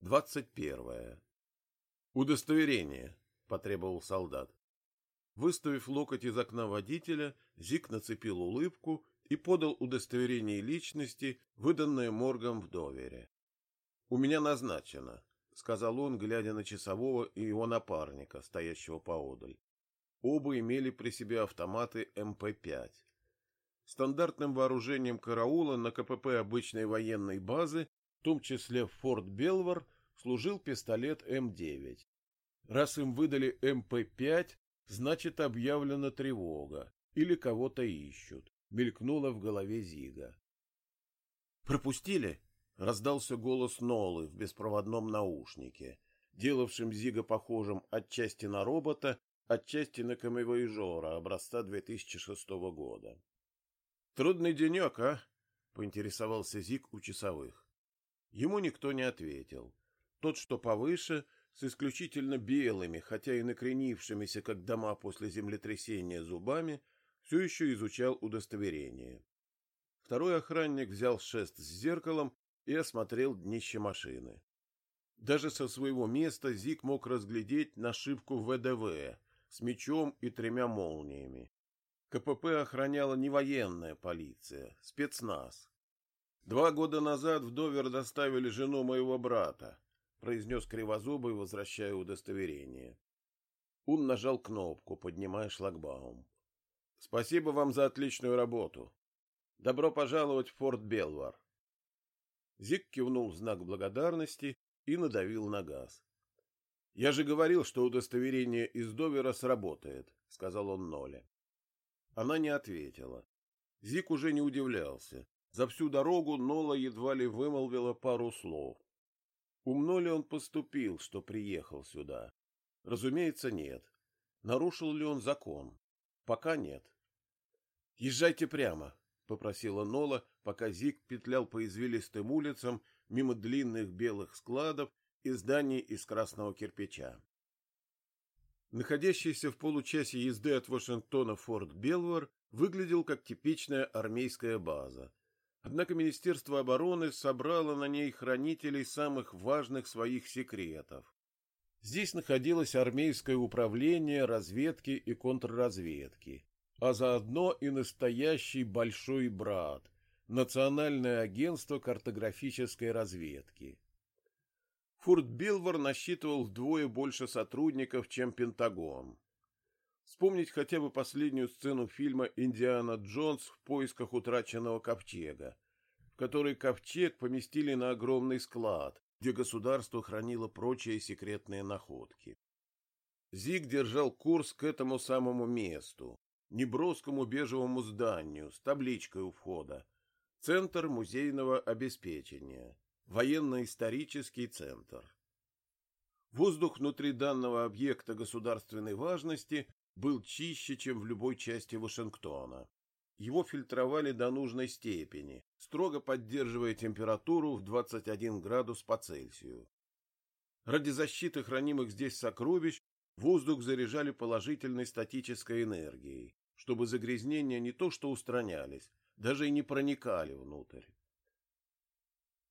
Двадцать первое. Удостоверение, потребовал солдат. Выставив локоть из окна водителя, Зик нацепил улыбку и подал удостоверение личности, выданное моргом в довере. — У меня назначено, — сказал он, глядя на часового и его напарника, стоящего поодаль. Оба имели при себе автоматы МП-5. Стандартным вооружением караула на КПП обычной военной базы, в том числе в Форт Белвар, служил пистолет М9. Раз им выдали МП-5, значит объявлена тревога или кого-то ищут, мелькнуло в голове Зига. «Пропустили?» — раздался голос Нолы в беспроводном наушнике, делавшим Зига похожим отчасти на робота, отчасти на камевоежора образца 2006 года. «Трудный денек, а?» — поинтересовался Зиг у часовых. Ему никто не ответил. Тот, что повыше, с исключительно белыми, хотя и накренившимися, как дома после землетрясения, зубами, все еще изучал удостоверение. Второй охранник взял шест с зеркалом и осмотрел днище машины. Даже со своего места Зик мог разглядеть нашивку ВДВ, с мечом и тремя молниями. КПП охраняла не военная полиция, спецназ. Два года назад в Довер доставили жену моего брата, произнес кривозубый, возвращая удостоверение. Он нажал кнопку, поднимая шлагбаум. Спасибо вам за отличную работу. Добро пожаловать в Форт Белвар. Зик кивнул в знак благодарности и надавил на газ. Я же говорил, что удостоверение из Довера сработает, сказал он Ноле. Она не ответила. Зик уже не удивлялся. За всю дорогу Нола едва ли вымолвила пару слов. Умно ли он поступил, что приехал сюда? Разумеется, нет. Нарушил ли он закон? Пока нет. Езжайте прямо, попросила Нола, пока Зик петлял по извилистым улицам мимо длинных белых складов и зданий из красного кирпича. Находящийся в получасе езды от Вашингтона форт Белвар выглядел как типичная армейская база. Однако Министерство обороны собрало на ней хранителей самых важных своих секретов. Здесь находилось армейское управление разведки и контрразведки, а заодно и настоящий большой брат – Национальное агентство картографической разведки. Форт Билвар насчитывал вдвое больше сотрудников, чем Пентагон. Вспомнить хотя бы последнюю сцену фильма «Индиана Джонс в поисках утраченного ковчега», в которой ковчег поместили на огромный склад, где государство хранило прочие секретные находки. Зиг держал курс к этому самому месту, неброскому бежевому зданию с табличкой у входа «Центр музейного обеспечения» военно-исторический центр. Воздух внутри данного объекта государственной важности был чище, чем в любой части Вашингтона. Его фильтровали до нужной степени, строго поддерживая температуру в 21 градус по Цельсию. Ради защиты хранимых здесь сокровищ воздух заряжали положительной статической энергией, чтобы загрязнения не то что устранялись, даже и не проникали внутрь.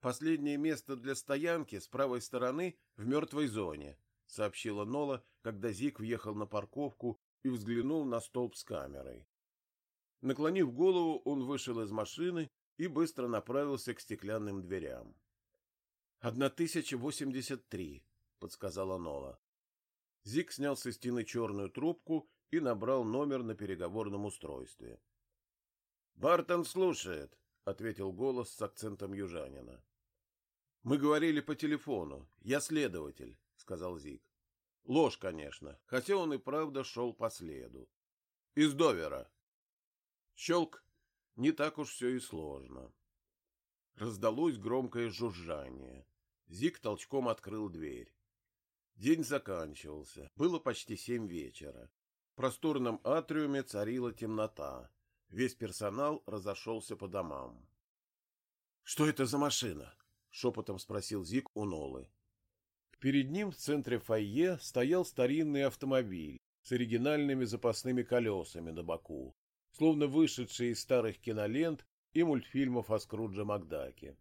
Последнее место для стоянки с правой стороны в мертвой зоне, сообщила Нола, когда Зик въехал на парковку и взглянул на столб с камерой. Наклонив голову, он вышел из машины и быстро направился к стеклянным дверям. «Одна тысяча восемьдесят три», — подсказала Нола. Зик снял со стены черную трубку и набрал номер на переговорном устройстве. «Бартон слушает», — ответил голос с акцентом южанина. Мы говорили по телефону. Я следователь, сказал Зик. Ложь, конечно, хотя он и правда шел по следу. Из Довера. Щелк. Не так уж все и сложно. Раздалось громкое жужжание. Зик толчком открыл дверь. День заканчивался. Было почти семь вечера. В просторном атриуме царила темнота. Весь персонал разошелся по домам. — Что это за машина? — шепотом спросил Зик у Нолы. Перед ним в центре фойе стоял старинный автомобиль с оригинальными запасными колесами на боку, словно вышедший из старых кинолент и мультфильмов о Скрудже Макдаке.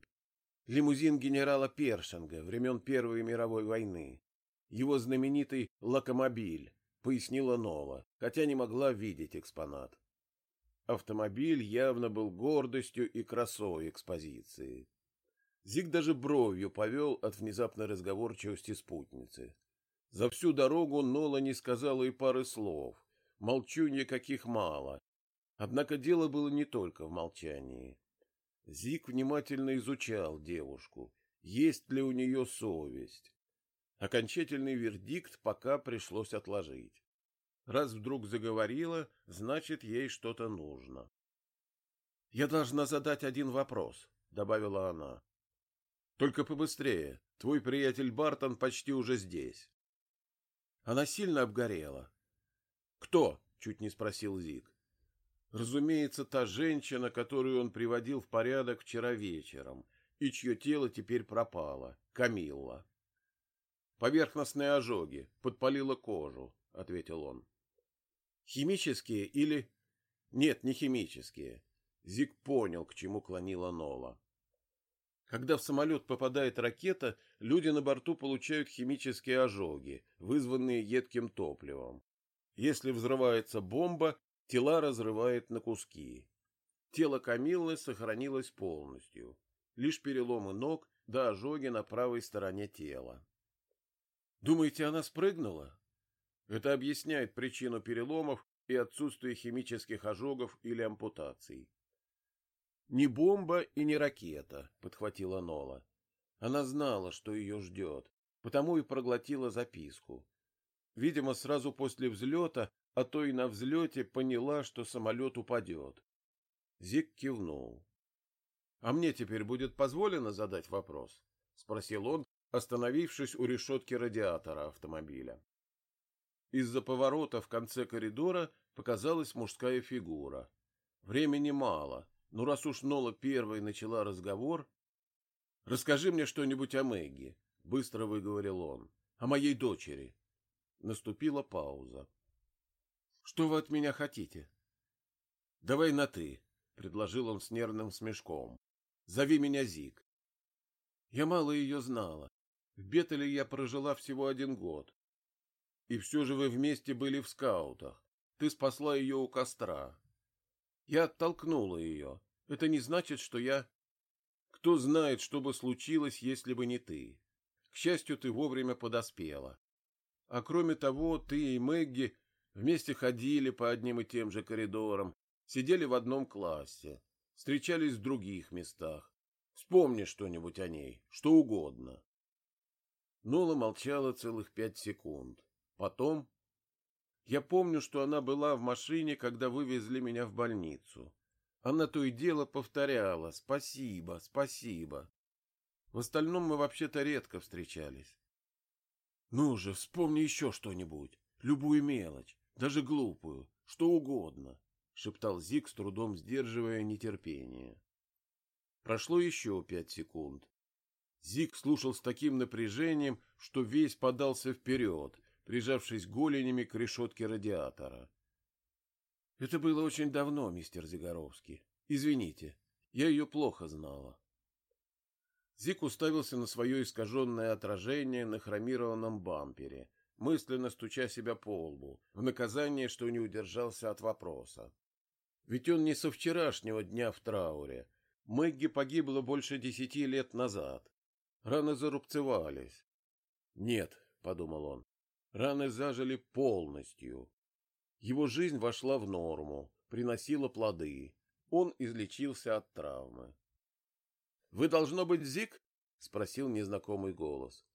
Лимузин генерала Першинга времен Первой мировой войны. Его знаменитый «Локомобиль», пояснила Нова, хотя не могла видеть экспонат. Автомобиль явно был гордостью и красой экспозиции. Зиг даже бровью повел от внезапной разговорчивости спутницы. За всю дорогу Нола не сказала и пары слов. Молчу никаких мало. Однако дело было не только в молчании. Зик внимательно изучал девушку. Есть ли у нее совесть? Окончательный вердикт пока пришлось отложить. Раз вдруг заговорила, значит, ей что-то нужно. — Я должна задать один вопрос, — добавила она. — Только побыстрее. Твой приятель Бартон почти уже здесь. Она сильно обгорела. — Кто? — чуть не спросил Зик. Разумеется, та женщина, которую он приводил в порядок вчера вечером, и чье тело теперь пропало. Камилла. Поверхностные ожоги, подпалила кожу, ответил он. Химические или... Нет, не химические. Зик понял, к чему клонила Нова. Когда в самолет попадает ракета, люди на борту получают химические ожоги, вызванные едким топливом. Если взрывается бомба, тела разрывает на куски. Тело Камиллы сохранилось полностью. Лишь переломы ног да ожоги на правой стороне тела. Думаете, она спрыгнула? Это объясняет причину переломов и отсутствие химических ожогов или ампутаций. Не бомба и не ракета, подхватила Нола. Она знала, что ее ждет, потому и проглотила записку. Видимо, сразу после взлета, а то и на взлете поняла, что самолет упадет. Зик кивнул. — А мне теперь будет позволено задать вопрос? — спросил он, остановившись у решетки радиатора автомобиля. Из-за поворота в конце коридора показалась мужская фигура. Времени мало, но раз уж Нола первой начала разговор... — Расскажи мне что-нибудь о Мэгги, — быстро выговорил он, — о моей дочери. Наступила пауза. — Что вы от меня хотите? — Давай на «ты», — предложил он с нервным смешком. — Зови меня Зик. Я мало ее знала. В Бетеле я прожила всего один год. И все же вы вместе были в скаутах. Ты спасла ее у костра. Я оттолкнула ее. Это не значит, что я... Кто знает, что бы случилось, если бы не ты. К счастью, ты вовремя подоспела. А кроме того, ты и Мэгги вместе ходили по одним и тем же коридорам, сидели в одном классе, встречались в других местах. Вспомни что-нибудь о ней, что угодно. Нола молчала целых пять секунд. Потом... Я помню, что она была в машине, когда вывезли меня в больницу. Она то и дело повторяла «Спасибо, спасибо». В остальном мы вообще-то редко встречались. Ну же, вспомни еще что-нибудь, любую мелочь, даже глупую, что угодно, — шептал Зик, с трудом сдерживая нетерпение. Прошло еще пять секунд. Зик слушал с таким напряжением, что весь подался вперед, прижавшись голенями к решетке радиатора. — Это было очень давно, мистер Зигоровский. Извините, я ее плохо знала. Зик уставился на свое искаженное отражение на хромированном бампере, мысленно стуча себя по лбу, в наказание, что не удержался от вопроса. Ведь он не со вчерашнего дня в трауре. Мэгги погибла больше десяти лет назад. Раны зарубцевались. Нет, — подумал он, — раны зажили полностью. Его жизнь вошла в норму, приносила плоды. Он излечился от травмы. — Вы, должно быть, Зик? — спросил незнакомый голос.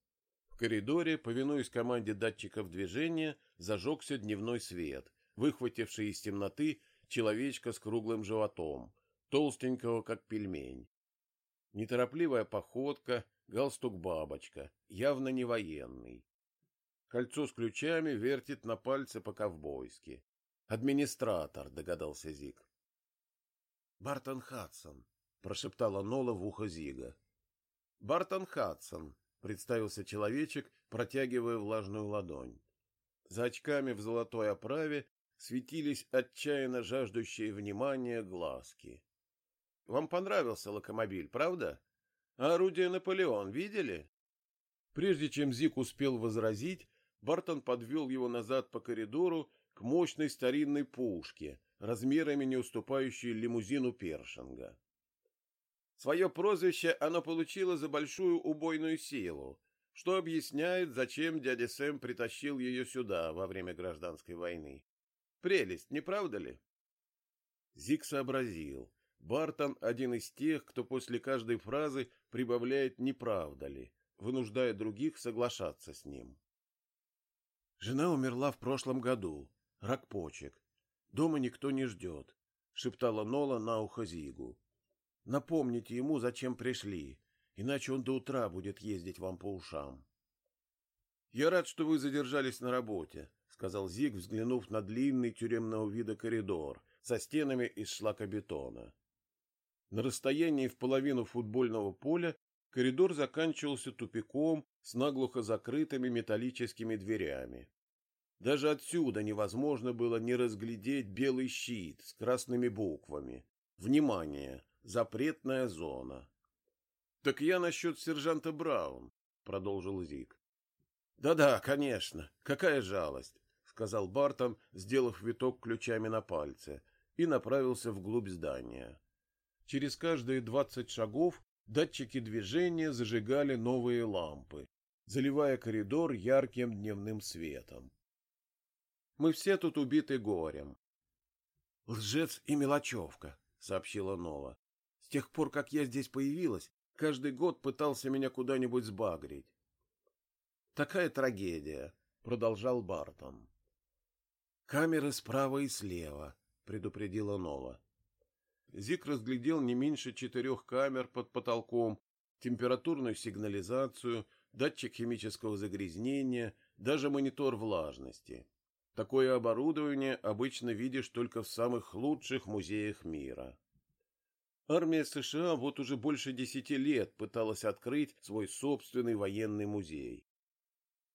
В коридоре, повинуясь команде датчиков движения, зажегся дневной свет, выхвативший из темноты человечка с круглым животом, толстенького, как пельмень. Неторопливая походка, галстук-бабочка, явно не военный. Кольцо с ключами вертит на пальце по-ковбойски. Администратор, догадался Зиг. Бартон Хадсон, прошептала Нола в ухо Зига. Бартон Хадсон, представился человечек, протягивая влажную ладонь. За очками в золотой оправе светились отчаянно жаждущие внимания глазки. Вам понравился локомобиль, правда? А орудие Наполеон видели? Прежде чем Зик успел возразить, Бартон подвел его назад по коридору к мощной старинной пушке, размерами не уступающей лимузину Першинга. Свое прозвище оно получило за большую убойную силу, что объясняет, зачем дядя Сэм притащил ее сюда во время гражданской войны. Прелесть, не правда ли? Зик сообразил. Бартон один из тех, кто после каждой фразы прибавляет «не правда ли», вынуждая других соглашаться с ним. Жена умерла в прошлом году. Рак почек. Дома никто не ждет, — шептала Нола на ухо Зигу. Напомните ему, зачем пришли, иначе он до утра будет ездить вам по ушам. — Я рад, что вы задержались на работе, — сказал Зиг, взглянув на длинный тюремного вида коридор со стенами из шлакобетона. На расстоянии в половину футбольного поля коридор заканчивался тупиком с наглухо закрытыми металлическими дверями. Даже отсюда невозможно было не разглядеть белый щит с красными буквами. Внимание! Запретная зона. — Так я насчет сержанта Браун, — продолжил Зик. Да — Да-да, конечно. Какая жалость, — сказал Бартон, сделав виток ключами на пальце, и направился вглубь здания. Через каждые двадцать шагов датчики движения зажигали новые лампы, заливая коридор ярким дневным светом. Мы все тут убиты горем. — Лжец и мелочевка, — сообщила Нова тех пор, как я здесь появилась, каждый год пытался меня куда-нибудь сбагрить. Такая трагедия, продолжал Бартон. Камеры справа и слева, предупредила Нова. Зик разглядел не меньше четырех камер под потолком, температурную сигнализацию, датчик химического загрязнения, даже монитор влажности. Такое оборудование обычно видишь только в самых лучших музеях мира. Армия США вот уже больше десяти лет пыталась открыть свой собственный военный музей.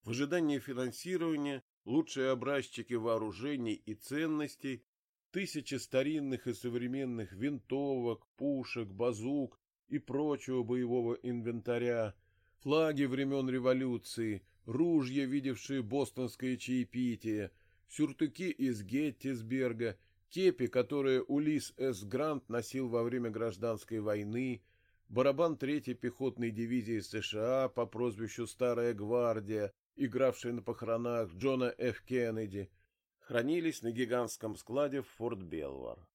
В ожидании финансирования лучшие образчики вооружений и ценностей, тысячи старинных и современных винтовок, пушек, базук и прочего боевого инвентаря, флаги времен революции, ружья, видевшие бостонское чаепитие, сюртуки из Геттисберга кепи, которые Улис С. Грант носил во время гражданской войны, барабан 3-й пехотной дивизии США по прозвищу «Старая гвардия», игравший на похоронах Джона Ф. Кеннеди, хранились на гигантском складе в Форт Белвар.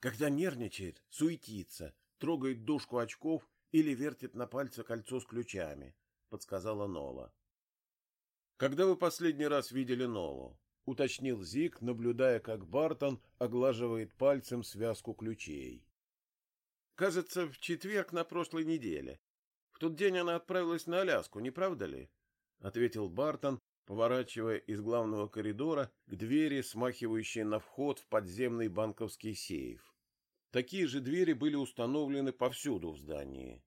Когда нервничает, суетится, трогает дужку очков или вертит на пальце кольцо с ключами, подсказала Нола. Когда вы последний раз видели Нолу? — уточнил Зик, наблюдая, как Бартон оглаживает пальцем связку ключей. «Кажется, в четверг на прошлой неделе. В тот день она отправилась на Аляску, не правда ли?» — ответил Бартон, поворачивая из главного коридора к двери, смахивающей на вход в подземный банковский сейф. Такие же двери были установлены повсюду в здании.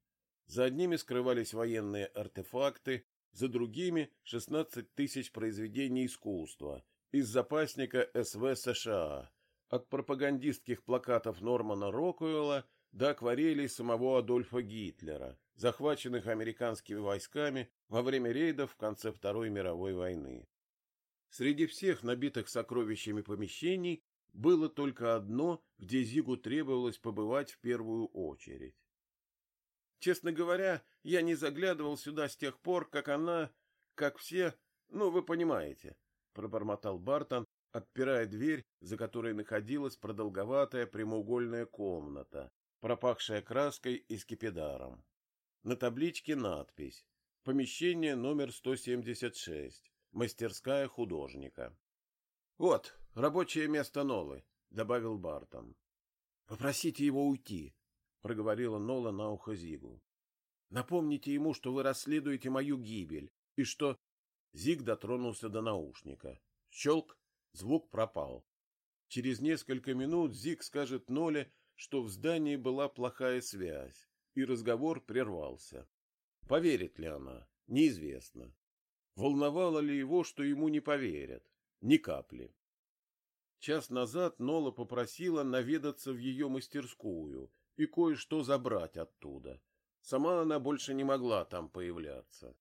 За одними скрывались военные артефакты, за другими — 16 тысяч произведений искусства из запасника СВ США, от пропагандистских плакатов Нормана Рокуэлла до акварелей самого Адольфа Гитлера, захваченных американскими войсками во время рейдов в конце Второй мировой войны. Среди всех набитых сокровищами помещений было только одно, где Зигу требовалось побывать в первую очередь. Честно говоря, я не заглядывал сюда с тех пор, как она, как все, ну, вы понимаете, пробормотал Бартон, отпирая дверь, за которой находилась продолговатая прямоугольная комната, пропахшая краской и скипидаром. На табличке надпись «Помещение номер 176. Мастерская художника». «Вот, рабочее место Нолы», — добавил Бартон. «Попросите его уйти», — проговорила Нола на ухо Зигу. «Напомните ему, что вы расследуете мою гибель, и что Зиг дотронулся до наушника. Щелк, звук пропал. Через несколько минут Зиг скажет Ноле, что в здании была плохая связь, и разговор прервался. Поверит ли она? Неизвестно. Волновало ли его, что ему не поверят? Ни капли. Час назад Нола попросила наведаться в ее мастерскую и кое-что забрать оттуда. Сама она больше не могла там появляться.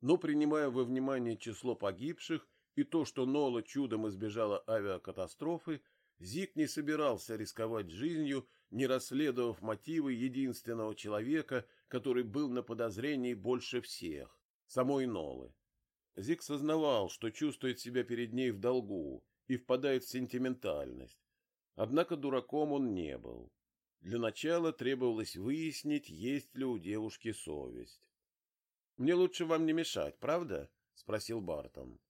Но, принимая во внимание число погибших и то, что Нола чудом избежала авиакатастрофы, Зик не собирался рисковать жизнью, не расследовав мотивы единственного человека, который был на подозрении больше всех – самой Нолы. Зик сознавал, что чувствует себя перед ней в долгу и впадает в сентиментальность. Однако дураком он не был. Для начала требовалось выяснить, есть ли у девушки совесть. «Мне лучше вам не мешать, правда?» — спросил Бартон.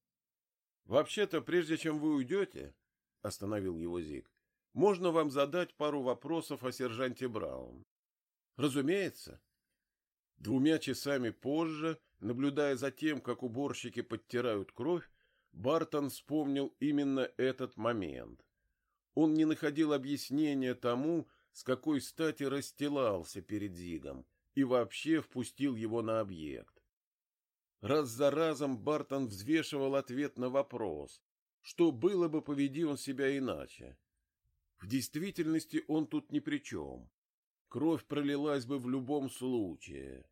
«Вообще-то, прежде чем вы уйдете, — остановил его Зик, — можно вам задать пару вопросов о сержанте Браун?» «Разумеется». Двумя часами позже, наблюдая за тем, как уборщики подтирают кровь, Бартон вспомнил именно этот момент. Он не находил объяснения тому, с какой стати расстилался перед Зигом и вообще впустил его на объект. Раз за разом Бартон взвешивал ответ на вопрос, что было бы, поведи он себя иначе. В действительности он тут ни при чем. Кровь пролилась бы в любом случае.